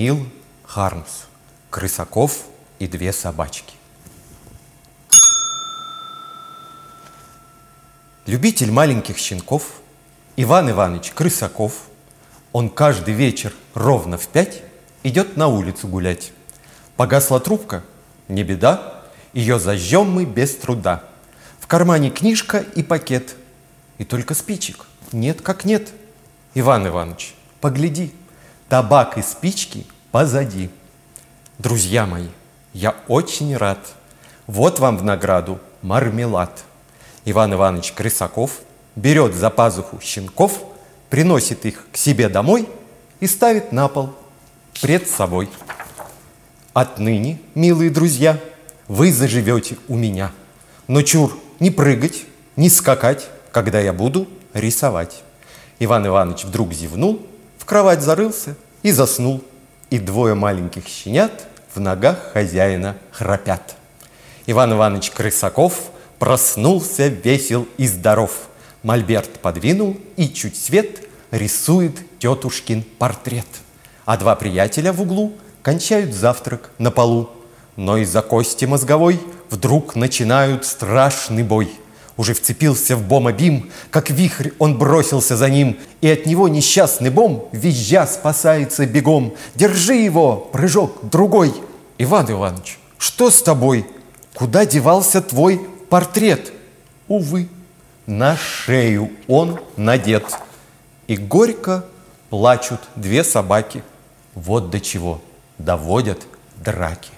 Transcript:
Нил Хармс. Крысаков и две собачки. Любитель маленьких щенков Иван Иванович Крысаков, он каждый вечер ровно в пять идет на улицу гулять. Погасла трубка? Не беда, ее зажжем мы без труда. В кармане книжка и пакет, и только спичек. Нет как нет. Иван Иванович, погляди, табак и спички позади. Друзья мои, я очень рад. Вот вам в награду мармелад. Иван Иванович Крысаков берет за пазуху щенков, приносит их к себе домой и ставит на пол пред собой. Отныне, милые друзья, вы заживете у меня. Но чур не прыгать, не скакать, когда я буду рисовать. Иван Иванович вдруг зевнул, в кровать зарылся и заснул. И двое маленьких щенят в ногах хозяина храпят. Иван Иванович Крысаков проснулся весел и здоров. Мольберт подвинул и чуть свет рисует тетушкин портрет. А два приятеля в углу кончают завтрак на полу. Но из-за кости мозговой вдруг начинают страшный бой. Уже вцепился в Бома Бим, как вихрь он бросился за ним, и от него несчастный Бом, визжа, спасается бегом. Держи его, прыжок другой. Иван Иванович, что с тобой? Куда девался твой портрет? Увы, на шею он надет. И горько плачут две собаки. Вот до чего доводят драки.